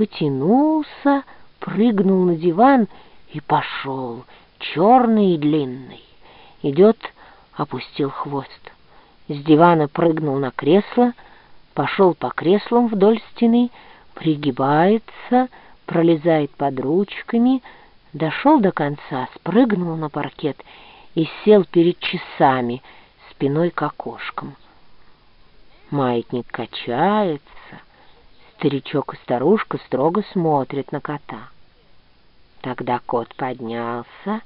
потянулся, прыгнул на диван и пошел, черный и длинный. Идет, опустил хвост. С дивана прыгнул на кресло, пошел по креслам вдоль стены, пригибается, пролезает под ручками, дошел до конца, спрыгнул на паркет и сел перед часами, спиной к окошкам. Маятник качается, старичок и старушка строго смотрят на кота. Тогда кот поднялся,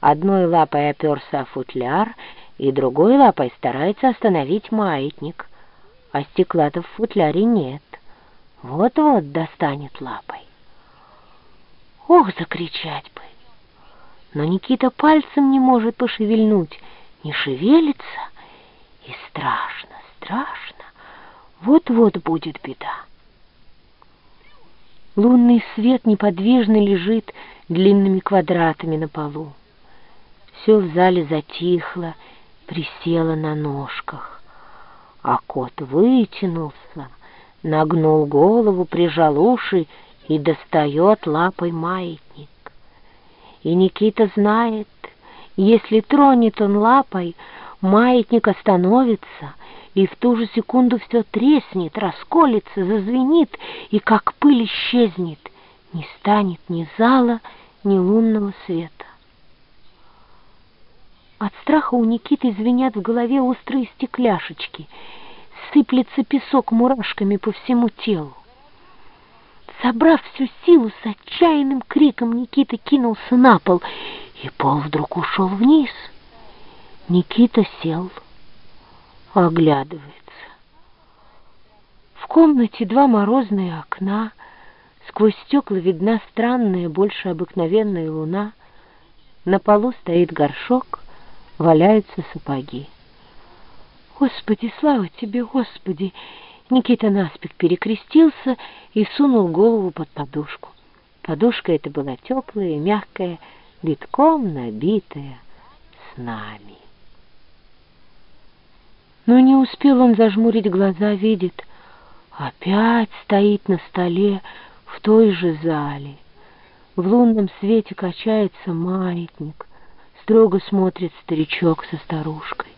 одной лапой оперся о футляр и другой лапой старается остановить маятник, а стекла-то в футляре нет. Вот-вот достанет лапой. Ох, закричать бы! Но Никита пальцем не может пошевельнуть, не шевелится, и страшно, страшно, вот-вот будет беда. Лунный свет неподвижно лежит длинными квадратами на полу. Все в зале затихло, присело на ножках. А кот вытянулся, нагнул голову, прижал уши и достает лапой маятник. И Никита знает, если тронет он лапой, маятник остановится, и в ту же секунду все треснет, расколется, зазвенит, и как пыль исчезнет, не станет ни зала, ни лунного света. От страха у Никиты звенят в голове острые стекляшечки, сыплется песок мурашками по всему телу. Собрав всю силу, с отчаянным криком Никита кинулся на пол, и пол вдруг ушел вниз. Никита сел, оглядывается. В комнате два морозные окна, сквозь стекла видна странная, больше обыкновенная луна. На полу стоит горшок, валяются сапоги. Господи, слава тебе, Господи! Никита наспех перекрестился и сунул голову под подушку. Подушка эта была теплая мягкая, битком набитая снами. Но не успел он зажмурить глаза, видит, опять стоит на столе в той же зале. В лунном свете качается маятник, строго смотрит старичок со старушкой.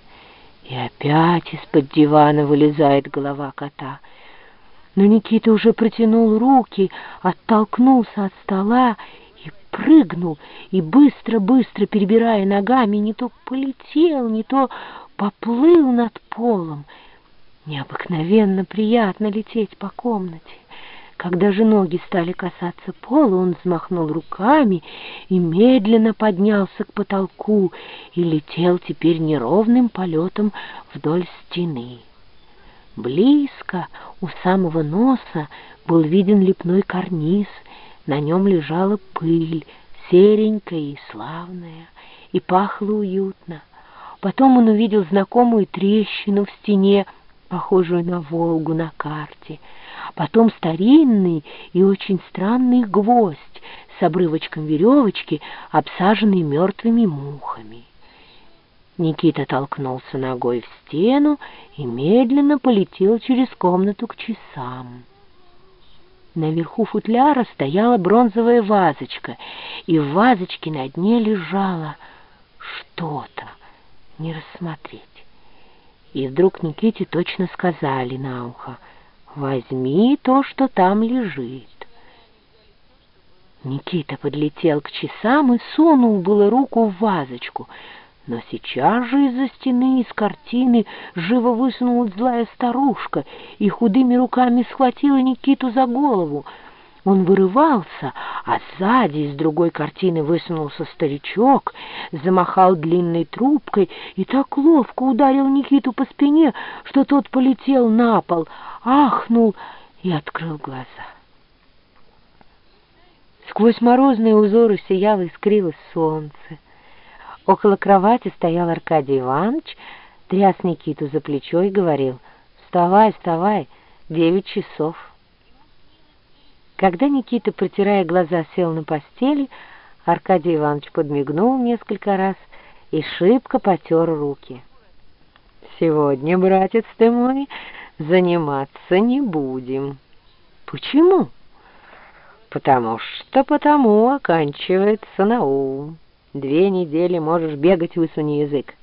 И опять из-под дивана вылезает голова кота. Но Никита уже протянул руки, оттолкнулся от стола и прыгнул, и быстро-быстро, перебирая ногами, не то полетел, не то поплыл над полом. Необыкновенно приятно лететь по комнате. Когда же ноги стали касаться пола, он взмахнул руками и медленно поднялся к потолку и летел теперь неровным полетом вдоль стены. Близко, у самого носа, был виден лепной карниз, на нем лежала пыль, серенькая и славная, и пахло уютно. Потом он увидел знакомую трещину в стене, похожую на Волгу на карте — потом старинный и очень странный гвоздь с обрывочком веревочки, обсаженный мертвыми мухами. Никита толкнулся ногой в стену и медленно полетел через комнату к часам. Наверху футляра стояла бронзовая вазочка, и в вазочке на дне лежало что-то, не рассмотреть. И вдруг Никите точно сказали на ухо — Возьми то, что там лежит. Никита подлетел к часам и сунул было руку в вазочку, но сейчас же из-за стены, из картины, живо высунулась злая старушка и худыми руками схватила Никиту за голову. Он вырывался, а сзади из другой картины высунулся старичок, замахал длинной трубкой и так ловко ударил Никиту по спине, что тот полетел на пол, ахнул и открыл глаза. Сквозь морозные узоры сияло искрилось солнце. Около кровати стоял Аркадий Иванович, тряс Никиту за плечо и говорил, «Вставай, вставай, девять часов». Когда Никита, протирая глаза, сел на постели, Аркадий Иванович подмигнул несколько раз и шибко потер руки. «Сегодня, братец ты мой, заниматься не будем». «Почему?» Потому что потому оканчивается на ум. Две недели можешь бегать, высуни язык.